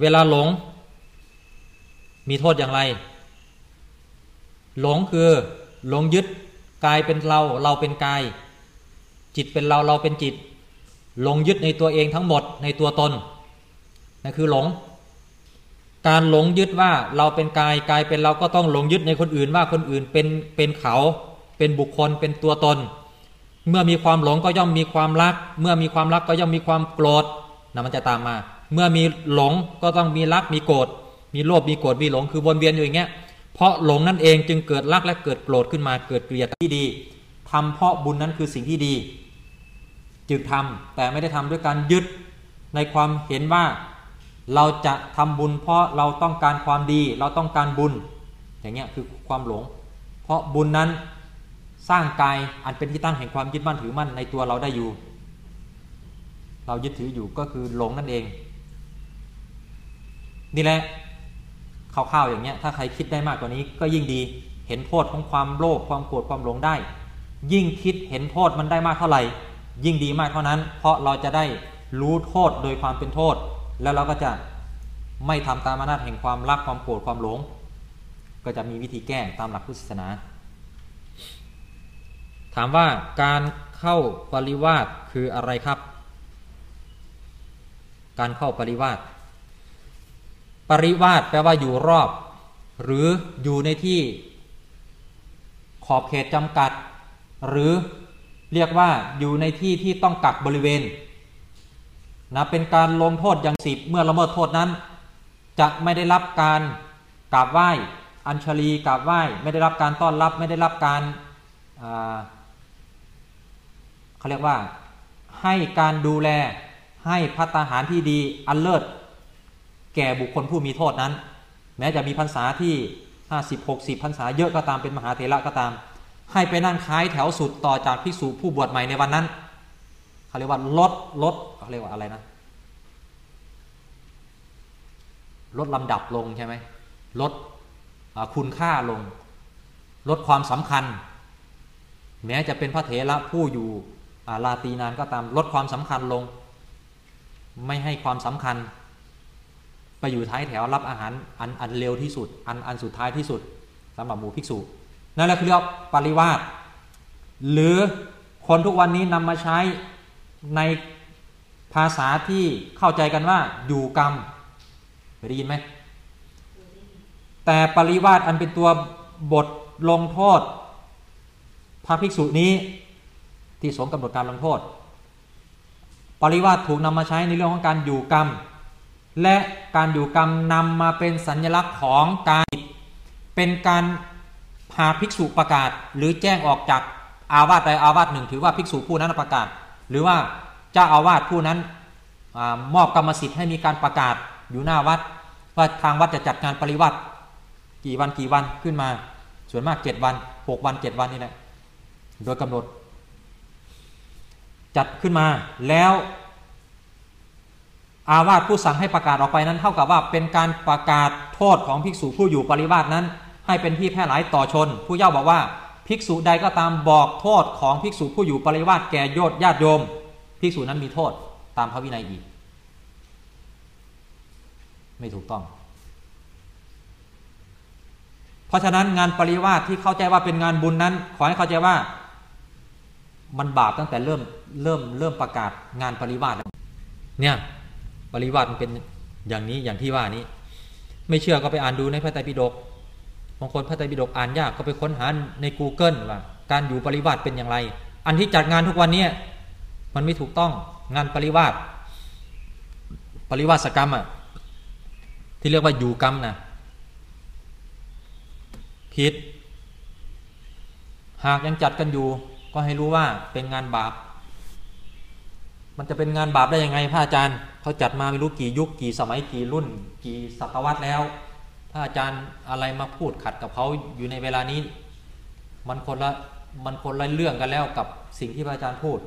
เวลาหลง มีโทษอย่างไร หลงคือหลงยึดกายเป็นเราเราเป็นกาย จิตเป็นเราเราเป็นจิต หลงยึดในตัวเองทั้งหมดในตัวตน นั่นคือหลง การหลงยึดว่าเราเป็นกายกายเป็นเราก็ต้องหลงยึดในคนอื่นว่าคนอื่นเป็นเป็นเขา เป็นบุคคลเป็นตัวตน เมื่อมีความหลงก็ย่อมมีความรัก เมื่อมีความรักก็ย่อมมีความโกรธนะมันจะตามมา เมื่อมีหลงก็ต้องมีรักมีโกรธมีโลภมีโกรธมีหลงคือวนเวียนอยู่อย่างเงี้ยเพราะหลงนั่นเองจึงเกิดรักและเกิดโกรธขึ้นมาเกิดเกลียดที่ดีทำเพราะบุญนั้นคือสิ่งที่ดี จึงทำแต่ไม่ได้ทำด้วยการยึดในความเห็นว่า เราจะทำบุญเพราะเราต้องการความดี เราต้องการบุญ อย่างเงี้ยคือความหลง เพราะบุญนั้นสร้างกายอันเป็นที่ตั้งแห่งความยึดมั่นถือมั่นในตัวเราได้อยู่ เรายึดถืออยู่ก็คือหลงนั่นเอง นี่แหละคร่าวๆอย่างเงี้ยถ้าใครคิดได้มากกว่านี้ก็ยิ่งดีเห็นโทษของความโลภความโกรธความหลงได้ ยิ่งคิดเห็นโทษมันได้มากเท่าไหร่ ยิ่งดีมากเท่านั้น เพราะเราจะได้รู้โทษโดยความเป็นโทษ แล้วเราก็จะไม่ทำตามอำนาจแห่งความรักความโกรธความหลง ก็จะมีวิธีแก้ตามหลักพุทธศาสนา ถามว่าการเข้าปริวาสคืออะไรครับ การเข้าปริวาสปริวาสแปลว่าอยู่รอบ หรืออยู่ในที่ขอบเขตจำกัด หรือเรียกว่าอยู่ในที่ที่ต้องกักบริเวณ นะเป็นการลงโทษอย่างสิบเมื่อละเมิดโทษนั้น จะไม่ได้รับการกราบไหว้ อัญชลีกราบไหว้ ไม่ได้รับการต้อนรับ ไม่ได้รับการเขาเรียกว่าให้การดูแลให้พัฒนาหารที่ดีอันเลิศแก่บุคคลผู้มีโทษนั้น แม้จะมีพรรษาที่ห้าสิบหกสิบพรรษาเยอะก็ตามเป็นมหาเถระก็ตาม ให้ไปนั่งค้ายแถวสุดต่อจากภิกษุผู้บวชใหม่ในวันนั้น เขาเรียกว่าลดลดเขาเรียกว่าอะไรนะ ลดลำดับลงใช่ไหมลดคุณค่าลง ลดความสำคัญ แม้จะเป็นพระเถระผู้อยู่ลาตีนานก็ตามลดความสำคัญลง ไม่ให้ความสำคัญ ไปอยู่ท้ายแถวรับอาหารอันอันเร็วที่สุด อันอันสุดท้ายที่สุดสำหรับหมู่ภิกษุนั่นแหละคือเรียกปริวาสหรือคนทุกวันนี้นำมาใช้ ในภาษาที่เข้าใจกันว่า อยู่กรรมเคยได้ยินไหม แต่ปริวาสอันเป็นตัวบทลงโทษ พระภิกษุนี้ที่สงกำหนดการลงโทษ ปริวาสถูกนำมาใช้ในเรื่องของการอยู่กรรม และการอยู่กรรมนำมาเป็นสัญลักษณ์ของการเป็นการพาภิกษุประกาศ หรือแจ้งออกจากอาวาสใดอาวาสหนึ่ง ถือว่าภิกษุผู้นั้นประกาศ หรือว่าเจ้าอาวาสผู้นั้นอมอบกรรมสิทธิ์ให้มีการประกาศอยู่หน้าวัด ว่าทางวัดจะจัดงานปริวัติกี่วันกี่วันขึ้นมา ส่วนมากเจ็ดวันหกวันเจ็ดวันนี่แหละโดยกำหนด จัดขึ้นมาแล้วอาวาสผู้สั่งให้ประกาศออกไปนั้นเท่ากับว่าเป็นการประกาศโทษของภิกษุผู้อยู่ปริวาสนั้น ให้เป็นที่แพร่หลายต่อชน ผู้เย่าบอกว่า ภิกษุใดก็ตามบอกโทษของภิกษุผู้อยู่ปริวาสแก่โยชญาติโยม ภิกษุนั้นมีโทษตามพระวินัยอีก ไม่ถูกต้อง เพราะฉะนั้นงานปริวาสที่เข้าใจว่าเป็นงานบุญนั้น ขอให้เข้าใจว่า มันบาปตั้งแต่เริ่มเริ่มเริ่มประกาศงานปริวาสเนี่ยปริวัติมันเป็นอย่างนี้อย่างที่ว่านี้ ไม่เชื่อก็ไปอ่านดูในพระไตรปิฎก บางคนพระไตรปิฎกอ่านยากก็ไปค้นหาใน Google ว่าการอยู่ปริวัติเป็นอย่างไร อันที่จัดงานทุกวันนี้มันไม่ถูกต้องงานปริวัติปริวัติกรรมอะที่เรียกว่าอยู่กรรมนะผิด หากยังจัดกันอยู่ ก็ให้รู้ว่าเป็นงานบาป มันจะเป็นงานบาปได้ยังไงพระอาจารย์เขาจัดมาไม่รู้กี่ยุคกี่สมัยกี่รุ่น กี่ศตวรรษแล้ว ถ้าอาจารย์อะไรมาพูดขัดกับเขาอยู่ในเวลานี้ มันคนละมันคนละเรื่องกันแล้วกับสิ่งที่พระอาจารย์พูด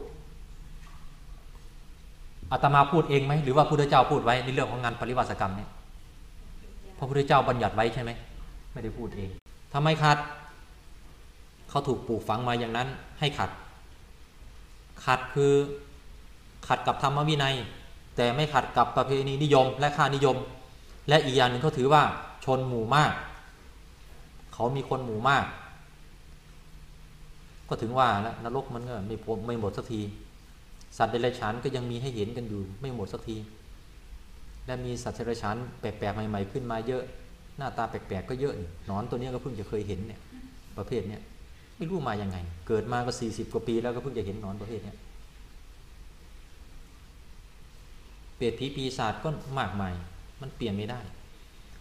อาตมาพูดเองไหมหรือว่าพระพุทธเจ้าพูดไว้ในเรื่องของงานปริวัติกรรมเนี่ยพระพุทธเจ้าบัญญัติไว้ใช่ไหมไม่ได้พูดเองทำไมขัดเขาถูกปลูกฝังมาอย่างนั้นให้ขัด ขัดคือขัดกับธรรมวินัย แต่ไม่ขัดกับประเพณีนิยมและค่านิยม และอีกอย่างหนึ่งเขาถือว่า ชนหมู่มาก เขามีคนหมู่มาก ก็ถึงว่าแล้วนรกมันก็ไม่พไม่หมดสักที สัตว์เดรัจฉานก็ยังมีให้เห็นกันอยู่ไม่หมดสักที และมีสัตว์เดรัจฉานแปลกๆใหม่ ๆ ขึ้นมาเยอะ หน้าตาแปลกๆก็เยอะนอนตัวนี้ก็เพิ่งจะเคยเห็นเนี่ยประเภทเนี้ยไม่รู้มาอยังไง เกิดมาก็สี่สิบกว่าปีแล้วก็เพิ่งจะเห็นนอนประเภทเนี้ยเปรตผีปีศาจก็มากมาย มันเปลี่ยนไม่ได้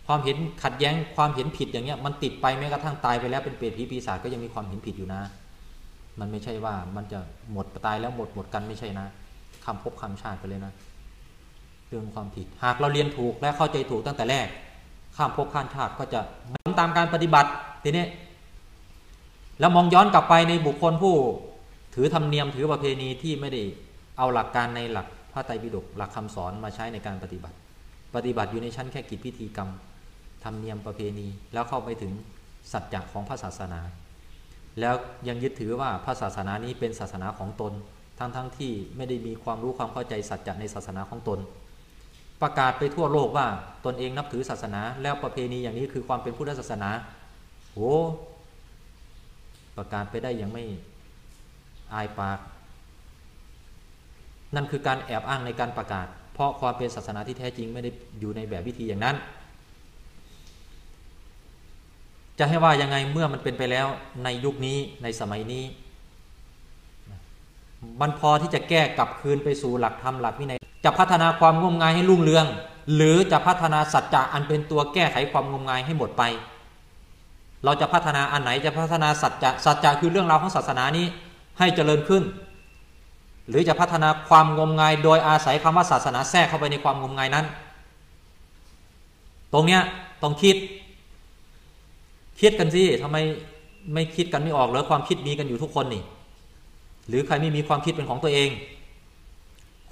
ความเห็นขัดแย้งความเห็นผิดอย่างเงี้ยมันติดไปแม้กระทั่งตายไปแล้วเป็นเปรตผีปีศาจก็ยังมีความเห็นผิดอยู่นะ มันไม่ใช่ว่ามันจะหมดตายแล้วหมดหมดกันไม่ใช่นะคำพบคำชาติไปเลยนะ เรื่องความผิด หากเราเรียนถูกและเข้าใจถูกตั้งแต่แรก ข้ามภพข้ามชาติก็จะตามการปฏิบัติทีนี้แล้วมองย้อนกลับไปในบุคคลผู้ ถือธรรมเนียมถือประเพณีที่ไม่ได้เอาหลักการในหลักพระไตรปิฎกหลักคำสอนมาใช้ในการปฏิบัติ ปฏิบัติอยู่ในชั้นแค่กิจพิธีกรรม รมเนียมประเพณี แล้วเข้าไปถึงสัจจะของพระศาสนา แล้วยังยึดถือว่าพระศาสนานี้เป็นศาสนาของตน ทั้งๆทที่ไม่ได้มีความรู้ความเข้าใจสัจจะในศาสนาของตน ประกาศไปทั่วโลกว่าตนเองนับถือศาสนา แล้วประเพณีอย่างนี้คือความเป็นพุทธศาสนาโอ้ประกาศไปได้ยังไม่อายปาก นั่นคือการแอบอ้างในการประกาศ เพราะความเป็นศาสนาที่แท้จริงไม่ได้อยู่ในแบบวิธีอย่างนั้น จะให้ว่ายังไงเมื่อมันเป็นไปแล้วในยุคนี้ในสมัยนี้ มันพอที่จะแก้กลับคืนไปสู่หลักธรรมหลักวินัยจะพัฒนาความงมงายให้รุ่งเรือง หรือจะพัฒนาสัจจะอันเป็นตัวแก้ไขความงมงายให้หมดไป เราจะพัฒนาอันไหนจะพัฒนาสัจจะสัจจะคือเรื่องราวของศาสนานี้ให้เจริญขึ้น หรือจะพัฒนาความงมงาย โดยอาศัยคำว่าศาสนาแทรกเข้าไปในความงมงายนั้น ตรงเนี้ยต้องคิด คิดกันสิทำไมไม่คิดกันไม่ออกเลยความคิดมีกันอยู่ทุกคนนี่ หรือใครไม่มีความคิดเป็นของตัวเอง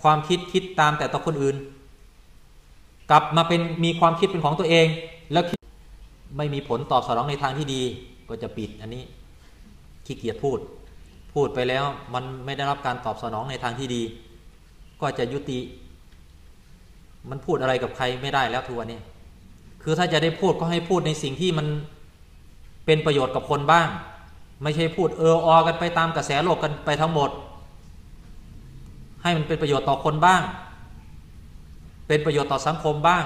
ความคิดคิดตามแต่ต่อคนอื่น กลับมาเป็นมีความคิดเป็นของตัวเอง แล้วไม่มีผลตอบสนองในทางที่ดี ก็จะปิดอันนี้ขี้เกียจพูด พูดไปแล้วมันไม่ได้รับการตอบสนองในทางที่ดี ก็จะยุติ มันพูดอะไรกับใครไม่ได้แล้วทัวนี้คือถ้าจะได้พูดก็ให้พูดในสิ่งที่มัน เป็นประโยชน์กับคนบ้าง ไม่ใช่พูดเอออกันไปตามกระแสโลกกันไปทั้งหมด ให้มันเป็นประโยชน์ต่อคนบ้าง เป็นประโยชน์ต่อสังคมบ้าง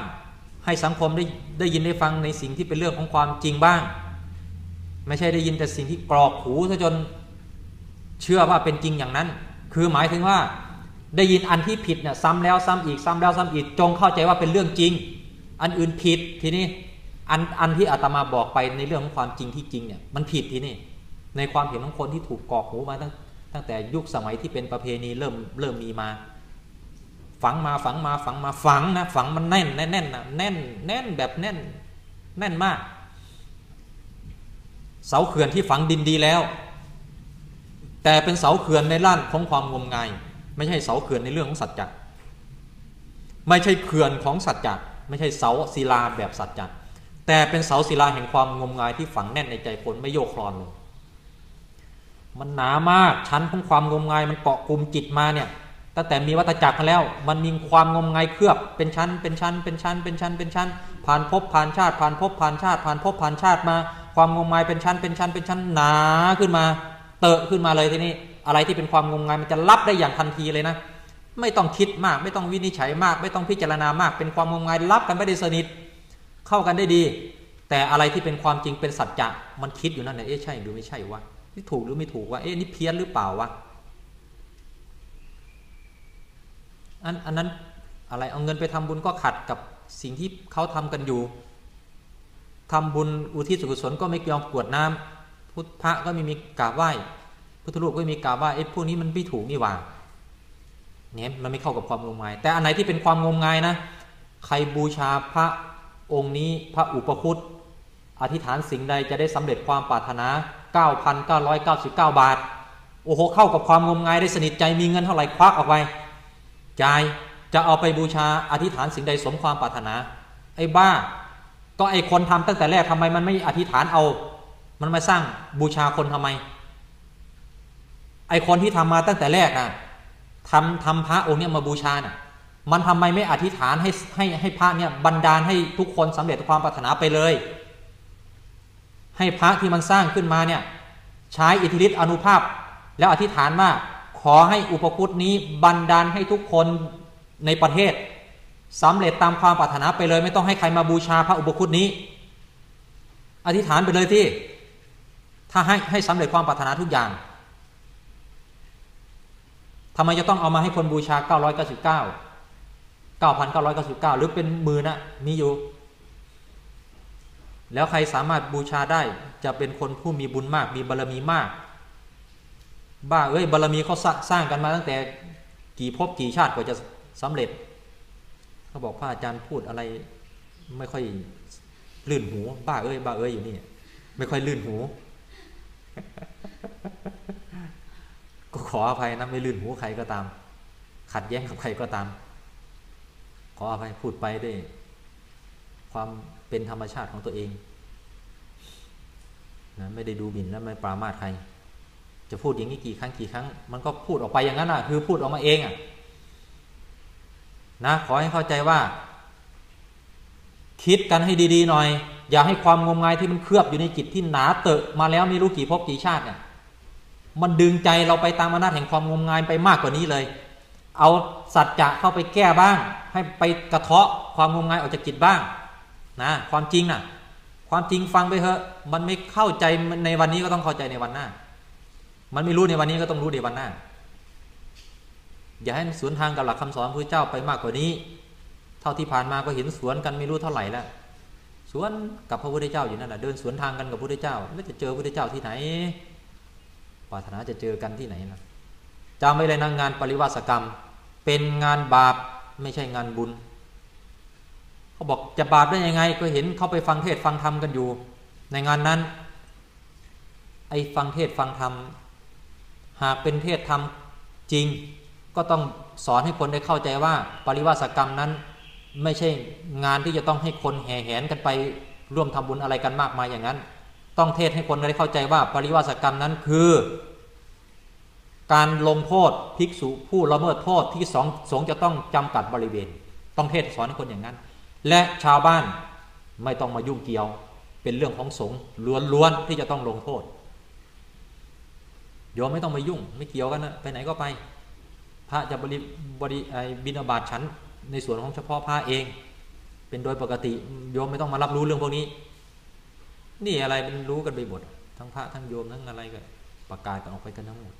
ให้สังคมได้ได้ยินได้ฟังในสิ่งที่เป็นเรื่องของความจริงบ้าง ไม่ใช่ได้ยินแต่สิ่งที่กรอกหูซะจนเชื่อว่าเป็นจริงอย่างนั้น คือหมายถึงว่าได้ยินอันที่ผิดเนี่ยซ้ำแล้วซ้ำอีกซ้ำแล้วซ้ำอีกจงเข้าใจว่าเป็นเรื่องจริง อันอื่นผิดทีนี้ อันอันที่อาตมาบอกไปในเรื่องของความจริงที่จริงเนี่ยมันผิดทีนี้ในความเห็นของคนที่ถูกกอกหูมาตั้งตั้งแต่ยุคสมัยที่เป็นประเพณีเริ่มเริ่มมีมา ฝังมาฝังมาฝังมาฝังนะฝังมันแน่นแน่นแน่นนะแน่นแน่นแบบแน่นแน่นมาก เสาเขื่อนที่ฝังดินดีแล้ว แต่เป็นเสาเขื่อนในล้านของความงมงาย ไม่ใช่เสาเขื่อนในเรื่องของสัจจะไม่ใช่เขื่อนของสัจจะไม่ใช่เสาศิลาแบบสัจจะ แต่เป็นเสาศิลาแห่งความงมงายที่ฝังแน่นในใจคนไม่โยกคลอนลงมันหนามากชั้นของความงมงายมันเกาะกลุ่มจิตมาเนี่ยตั้งแต่มีวัตจักรมาแล้ว มันมีความงมงายเคลือบเป็นชั้น เป็นชั้น เป็นชั้น เป็นชั้น เป็นชั้น ผ่านภพผ่านชาติ ผ่านภพผ่านชาติ ผ่านภพผ่านชาติมา ความงมงายเป็นชั้น เป็นชั้น เป็นชั้นหนาขึ้นมา เตอะขึ้นมาเลยทีนี้ อะไรที่เป็นความงมงายมันจะรับได้อย่างทันทีเลยนะ ไม่ต้องคิดมาก ไม่ต้องวินิจฉัยมาก ไม่ต้องพิจารณามาก เป็นความงมงายรับกันไม่ได้สนิท เข้ากันได้ดี แต่อะไรที่เป็นความจริงเป็นสัจจะมันคิดอยู่นั่นเนี่ยเอ๊ะใช่หรือไม่ใช่วะนี่ถูกหรือไม่ถูกวะเอ๊ะนี่เพี้ยนหรือเปล่าวะอันอันนั้นอะไรเอาเงินไปทำบุญก็ขัดกับสิ่งที่เขาทำกันอยู่ทำบุญอุทิศสุศลก็ไม่ยอมกวดน้ำพุทธพระก็ไม่มีกราบไหว้พุทธรูปก็มีกราบไหว้ไอ้พวกนี้มันไม่ถูกนี่หว่าเนี่ยมันไม่เข้ากับความงมงาย แต่อันไหนที่เป็นความงมงายนะ ใครบูชาพระ องค์นี้พระอุปคุตอธิษฐานสิ่งใดจะได้สำเร็จความปรารถนา 9,999 บาท โอ้โห เข้ากับความงมงายได้สนิทใจมีเงินเท่าไหร่ควักออกไปจ่ายจะเอาไปบูชาอธิษฐานสิ่งใดสมความปรารถนา ไอ้บ้า ก็ไอ้คนทำตั้งแต่แรกทำไมมันไม่อธิษฐานเอา มันมาสร้างบูชาคนทำไม ไอ้คนที่ทำมาตั้งแต่แรกอะทำทำพระองค์เนี้ยมาบูชาน่ะ มันทำไมไม่อธิษฐานให้ให้ให้พระเนี่ยบันดาลให้ทุกคนสำเร็จความปรารถนาไปเลย ให้พระที่มันสร้างขึ้นมาเนี่ยใช้อิทธิฤทธิอนุภาพ แล้วอธิษฐานว่าขอให้อุปคุตนี้บันดาลให้ทุกคนในประเทศสำเร็จตามความปรารถนาไปเลย ไม่ต้องให้ใครมาบูชาพระอุปคุตนี้ อธิษฐานไปเลยที่ ถ้าให้ให้สำเร็จความปรารถนาทุกอย่างทำไมจะต้องเอามาให้คนบูชา 999 9,999 หรือเป็นมือนะมีอยู่ แล้วใครสามารถบูชาได้จะเป็นคนผู้มีบุญมาก มีบารรมีมาก บ้าเอ้ยบารรมีเขาสร้างกันมาตั้งแต่กี่ภพกี่ชาติกว่าจะสำเร็จเขาบอกพระอาจารย์พูดอะไรไม่ค่อยลื่นหู บ้าเอ้ยบ้าเอ้ยอยู่นี่ไม่ค่อยลื่นหูก็ขออภัยนะไม่ลื่นหูใครก็ตาม ขัดแย้งกับใครก็ตาม ขออภัยพูดไปด้วย ความเป็นธรรมชาติของตัวเองนะไม่ได้ดูหมิ่นและไม่ปรามาสใคร จะพูดอย่างนี้กี่ครั้งกี่ครั้ง มันก็พูดออกไปอย่างนั้นอะคือพูดออกมาเองอะนะขอให้เข้าใจว่า คิดกันให้ดี ๆ หน่อย อย่าให้ความงมงายที่มันเคลือบอยู่ในจิตที่หนาเตอะมาแล้วไม่รู้กี่ภพกี่ชาติเนี่ยมันดึงใจเราไปตามอำนาจแห่งความงมงายไปมากกว่านี้เลย เอาสัจจะเข้าไปแก้บ้าง ให้ไปกระเทาะความงมงายออกจากจิตบ้างนะความจริงนะ่ะ ความจริงฟังไปเถอะ มันไม่เข้าใจในวันนี้ก็ต้องเข้าใจในวันหน้า มันไม่รู้ในวันนี้ก็ต้องรู้ในวันหน้า อย่าให้สวนทางกับหลักคำสอนพระเจ้าไปมากกว่านี้ เท่าที่ผ่านมาก็เห็นสวนกันไม่รู้เท่าไหร่แล้วสวนกับพระพุทธเจ้าอยู่นั่นแหละเดินสวนทางกันกับพระพุทธเจ้าแล้วจะเจอพระพุทธเจ้าที่ไหนปรารถนาจะเจอกันที่ไหนนะ จำไว้เลยนะงานปริวาสกรรม เป็นงานบาปไม่ใช่งานบุญ เขาบอกจะบาปได้ยังไง ก็เห็นเขาไปฟังเทศฟังธรรมกันอยู่ ในงานนั้น ไอ้ฟังเทศฟังธรรม หากเป็นเทศธรรมจริง ก็ต้องสอนให้คนได้เข้าใจว่า ปริวาสกรรมนั้น ไม่ใช่งานที่จะต้องให้คนแห่แหนกันไปร่วมทำบุญอะไรกันมากมายอย่างนั้น ต้องเทศให้คนได้เข้าใจว่า ปริวาสกรรมนั้นคือ การลงโทษภิกษุผู้ละเมิดโทษที่สองสงจะต้องจำกัดบริเวณ ต้องเทศสอนคนอย่างนั้น และชาวบ้านไม่ต้องมายุ่งเกี่ยว เป็นเรื่องของสงฆ์ล้วนๆที่จะต้องลงโทษโยมไม่ต้องมายุ่ง ไม่เกี่ยวกันนะไปไหนก็ไป พระจะบริบริบินาบาตฉันในส่วนของเฉพาะพระเอง เป็นโดยปกติโยมไม่ต้องมารับรู้เรื่องพวกนี้ นี่อะไรมันรู้กันไปหมดทั้งพระทั้งโยมทั้งอะไรก็ประกาศกันออกไปกันทั้งหมด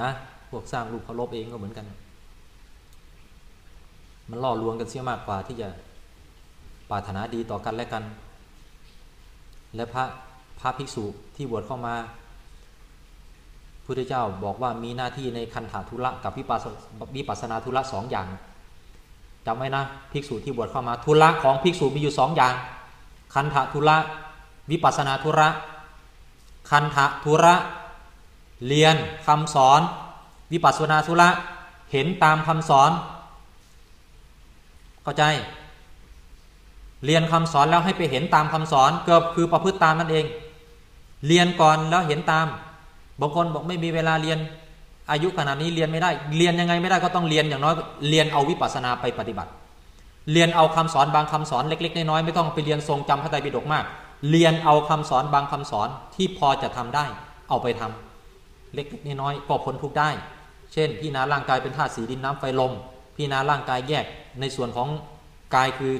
นะพวกสร้างรูปเคารพเองก็เหมือนกัน มันล่อลวงกันเสียมากกว่าที่จะปรารถนาดีต่อกันและกัน และพระพระภิกษุที่บวชเข้ามาพุทธเจ้าบอกว่ามีหน้าที่ในคันถาธุระกับวิปัสสนาธุระสองอย่างจำไว้นะภิกษุที่บวชเข้ามาธุระของภิกษุมีอยู่สองอย่าง คันถาธุระวิปัสนาธุระคันถาธุระ เรียนคำสอน วิปัสสนาธุระ เห็นตามคำสอน เข้าใจ เรียนคำสอนแล้วให้ไปเห็นตามคำสอนก็คือประพฤติตามนั่นเอง เรียนก่อนแล้วเห็นตามบางคนบอกไม่มีเวลาเรียน อายุขนาดนี้เรียนไม่ได้ เรียนยังไงไม่ได้ก็ต้องเรียนอย่างน้อยเรียนเอาวิปัสสนาไปปฏิบัติ เรียนเอาคำสอนบางคำสอนเล็ก ๆ น้อยๆไม่ต้องไปเรียนทรงจำพระไตรปิฎกมาก เรียนเอาคำสอนบางคำสอนที่พอจะทำได้ เอาไปทำ เล็กน้อยก็พ้นทุกได้ เช่นพี่นาร่างกายเป็นธาตุสีดินน้ำไฟลมพี่นาร่างกายแยกในส่วนของกายคือ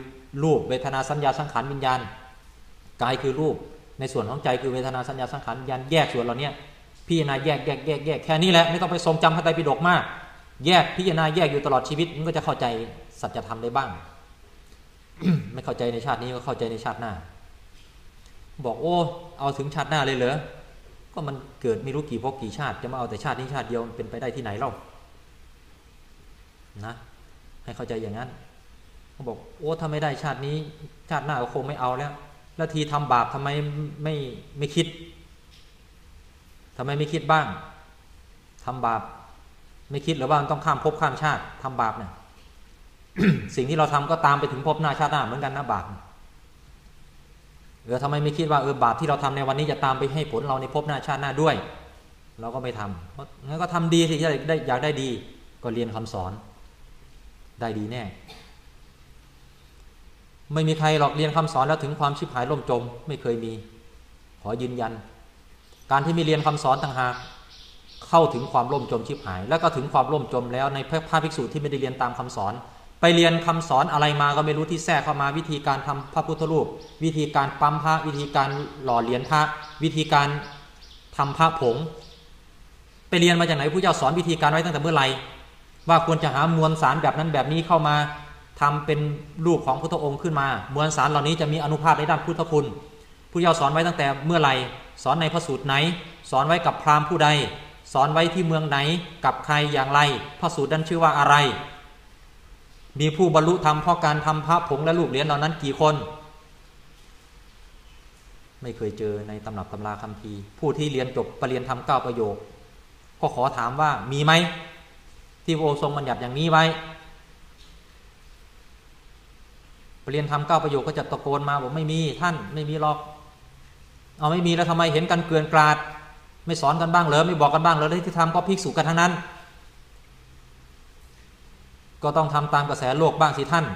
รูปเวทนาสัญญาสังขารวิญญาณกายคือรูป ในส่วนของใจคือเวทนาสัญญาสังขารวิญญาณแยกส่วนเหล่านี้พี่นาแยกแยกแยกแยกแค่นี้แหละไม่ต้องไปทรงจำพระไตรปิฎกมาก แยกพิจารณาแยกอยู่ตลอดชีวิตมันก็จะเข้าใจสัจธรรมได้บ้าง ไม่เข้าใจในชาตินี้ก็เข้าใจในชาติหน้า บอกโอ้เอาถึงชาติหน้าเลยเหรอ ก็มันเกิดไม่รู้กี่พบกี่ชาติ จะมาเอาแต่ชาตินี้ชาติเดียวมันเป็นไปได้ที่ไหนเล่านะให้เข้าใจอย่างนั้นเขาบอกโอ้ถ้าไม่ได้ชาตินี้ ชาติหน้าก็คงไม่เอาแล้ว แล้วทีทำบาปทำไมไม่ไม่คิดทำไมไม่คิดบ้างทำบาป ไม่คิดหรือว่าต้องข้ามภพข้ามชาติทำบาปเนี่ยสิ่งที่เราทำก็ตามไปถึงภพหน้าชาติหน้าเหมือนกันนะบาป เออทำไมไม่คิดว่าเออบาปที่เราทำในวันนี้จะตามไปให้ผลเราในภพหน้าชาติหน้าด้วย เราก็ไม่ทำงั้นก็ทำดีสิอยากได้อยากได้ดี ก็เรียนคำสอนได้ดีแน่ ไม่มีใครหรอกเรียนคำสอนแล้วถึงความชิบหายล่มจม ไม่เคยมี ขอยืนยัน การที่มีเรียนคำสอนต่างหากเข้าถึงความล่มจมชิบหาย แล้วก็ถึงความล่มจมแล้วในพระภิกษุที่ไม่ได้เรียนตามคำสอน ไปเรียนคำสอนอะไรมาก็ไม่รู้ที่แทรกเข้ามาวิธีการทำพระพุทธรูป วิธีการปั๊มพระวิธีการหล่อเหรียญพระวิธีการทำพระผง ไปเรียนมาจากไหนผู้เจ้าสอนวิธีการไว้ตั้งแต่เมื่อไหร่ว่าควรจะหามวลสารแบบนั้นแบบนี้เข้ามาทำเป็นรูปของพุทธองค์ขึ้นมา มวลสารเหล่านี้จะมีอนุภาพในด้านพุทธคุณผู้เจ้าสอนไว้ตั้งแต่เมื่อไหร่สอนในพระสูตรไหน สอนไว้กับพราหมณ์ผู้ใด สอนไว้ที่เมืองไหนกับใครอย่างไรพระสูตรนั้นชื่อว่าอะไร มีผู้บรรลุธรรมเพราะการทำพระผงและรูปเหรียญเหล่านั้นกี่คน ไม่เคยเจอในตำรับตำราคัมภีผู้ที่เรียนจบปรริญญาธรรมเก้าประโยค ก็ขอถามว่ามีไหม ที่พระอทรงบัญญัติอย่างนี้ไว้ ปรริญญาธรรมเก้าประโยคก็จะตะโกนมาบอกไม่มีท่านไม่มีหรอก เอาไม่มีแล้วทำไมเห็นกันเกลื่อนกลาด ไม่สอนกันบ้างเหรอไม่บอกกันบ้างเหรอที่ทำก็ภิกษุกันทั้งนั้น ก็ต้องทำตามกระแสโลกบ้างสิท่าน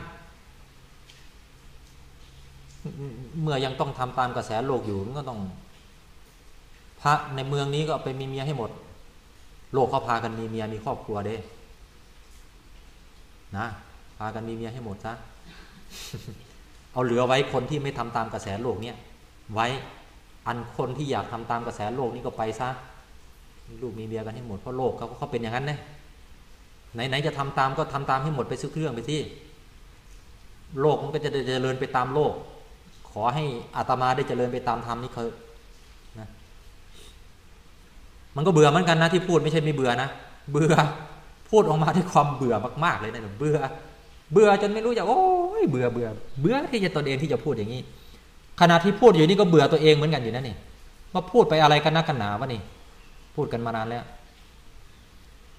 เมื่อยังต้องทำตามกระแสโลกอยู่ก็ต้อง พระในเมืองนี้ก็ไปมีเมียให้หมด โลกเขาพากันมีเมียมีครอบครัวเด้ นะพากันมีเมียให้หมดซะเอาเหลือไว้คนที่ไม่ทำตามกระแสโลกเนี่ยไว้อันคนที่อยากทำตามกระแสโลกนี่ก็ไปซะลูกมีเมียกันให้หมดเพราะโลกเขาเขาเป็นอย่างนั้นนะ ไหนไหนจะทำตามก็ทำตามให้หมดไปซื้อเครื่องไปที่ โลกมันก็จะเจริญไปตามโลก ขอให้อาตมาได้เจริญไปตามธรรมนี่เคยนะมันก็เบื่อเหมือนกันนะที่พูดไม่ใช่ไม่เบื่อนะเบื่อพูดออกมาด้วยความเบื่อมากๆเลยนะเบื่อ เบื่อจนไม่รู้จะโอ้ยเบื่อเบื่อเบื่อที่จะตนเองที่จะพูดอย่างนี้ขณะที่พูดอยู่นี่ก็เบื่อตัวเองเหมือนกันอยู่นะนี่ว่าพูดไปอะไรกันนักกันหนาวะนี่ พูดกันมานานแล้ว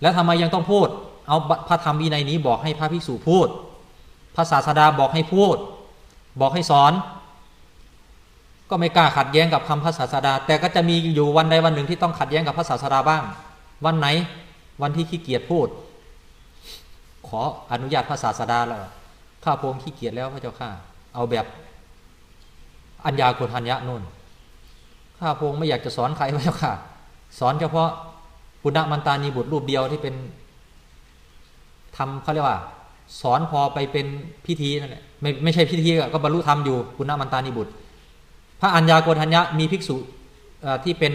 แล้วทำไมยังต้องพูด เอาพระธรรมวินัยนี้บอกให้พระภิกษุพูด พระศาสดาบอกให้พูด บอกให้สอน ก็ไม่กล้าขัดแย้งกับคำพระศาสดา แต่ก็จะมีอยู่วันใดวันหนึ่งที่ต้องขัดแย้งกับพระศาสดาบ้าง วันไหนวันที่ขี้เกียจพูด ขออนุญาตพระศาสดาแล้วข้าพงขี้เกียจแล้วพระเจ้าข้าเอาแบบอัญญาโกทัญญะนู่นข้าพงไม่อยากจะสอนใครพระเจ้าค่ะสอนเฉพาะปุณณมันตานีบุตรรูปเดียวที่เป็น ทำเขาเรียกว่า สอนพอไปเป็นพิธีนั่นแหละไม่ไม่ใช่พิธีก็บรรลุธรรมอยู่ปุณณมันตานีบุตร พระอัญญาโกทัญญะมีภิกษุที่เป็น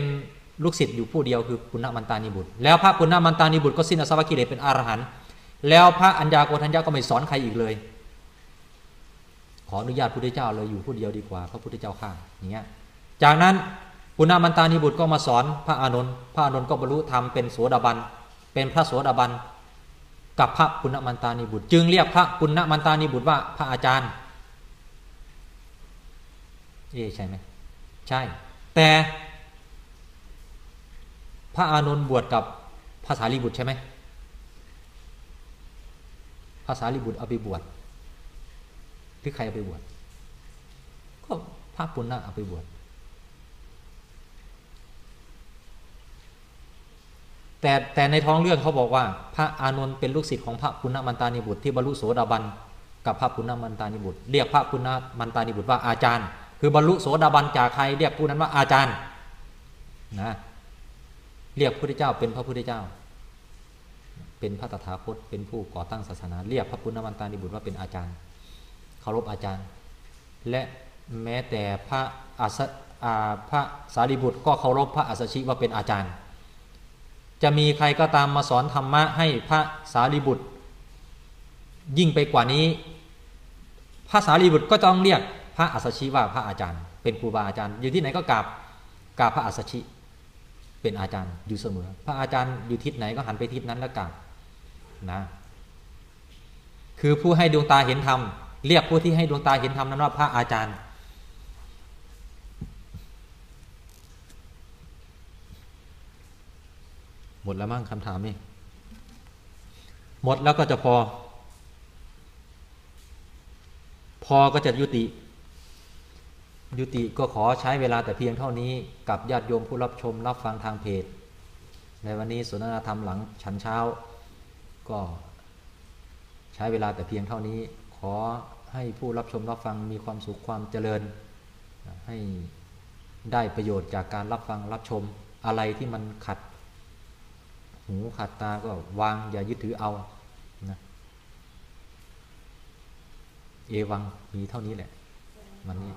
ลูกศิษย์อยู่ผู้เดียวคือปุณณมันตานีบุตร แล้วพระปุณณมันตานีบุตรก็สิ้นอสวกิเลสเป็นอรหันต์แล้วพระอัญญาโกทัญญะก็ไม่สอนใครอีกเลย ขออนุญาตพระพุทธเจ้าเลยอยู่ผู้เดียวดีกว่าพระพุทธเจ้าข้าอย่างเงี้ยจากนั้นปุณณมันตานิบุตรก็มาสอนพระอานนท์พระอานนท์ก็บรรลุธรรมเป็นโสดาบันเป็นพระโสดาบัน กับพระปุณณมันตานิบุตร จึงเรียกพระปุณณมันตานิบุตรว่าพระอาจารย์เอใช่ไหมใช่ แต่พระอานนท์บวชกับภาษาลีบุตรใช่ไหมภาษาลีบุตรเอาไปบวชหรือใครเอาไปบวชก็พระปุณณะเอาไปบวช แต่แต่ในท้องเรื่องเขาบอกว่า พระอานนท์เป็นลูกศิษย์ของพระปุณณมันตานิบุตรที่บรรลุโสดาบันกับพระปุณณมันตานิบุตร เรียกพระปุณณมันตานิบุตรว่าอาจารย์ คือบรรลุโสดาบันจากใครเรียกผู้นั้นว่าอาจารย์นะเรียกพระพุทธเจ้าเป็นพระพุทธเจ้า เป็นพระตถาคตเป็นผู้ก่อตั้งศาสนา เรียกพระปุณณมันตานิบุตรว่าเป็นอาจารย์เคารพอาจารย์ และแม้แต่พระอัสพระสารีบุตรก็เคารพพระอัสชิว่าเป็นอาจารย์ จะมีใครก็ตามมาสอนธรรมะให้พระสารีบุตร ยิ่งไปกว่านี้ พระสารีบุตรก็ต้องเรียกพระอัสชิว่าพระอาจารย์ เป็นครูบาอาจารย์ อยู่ที่ไหนก็กราบกราบพระอัสชิ เป็นอาจารย์อยู่เสมอ พระอาจารย์อยู่ทิศไหนก็หันไปทิศนั้นแล้วกราบนะ คือผู้ให้ดวงตาเห็นธรรมเรียกผู้ที่ให้ดวงตาเห็นธรรมนั้นว่าพระอาจารย์ หมดแล้วมั้งคำถามนี่หมดแล้วก็จะพอ พอก็จะยุติ ยุติก็ขอใช้เวลาแต่เพียงเท่านี้กับญาติโยมผู้รับชมรับฟังทางเพจ ในวันนี้สนทนาธรรมหลังฉันเช้า ก็ใช้เวลาแต่เพียงเท่านี้ ขอให้ผู้รับชมรับฟังมีความสุขความเจริญ ให้ได้ประโยชน์จากการรับฟังรับชมอะไรที่มันขัด หูขัดตาก็วางอย่ายึดถือเอานะเอวังมีเท่านี้แหละ มันนี้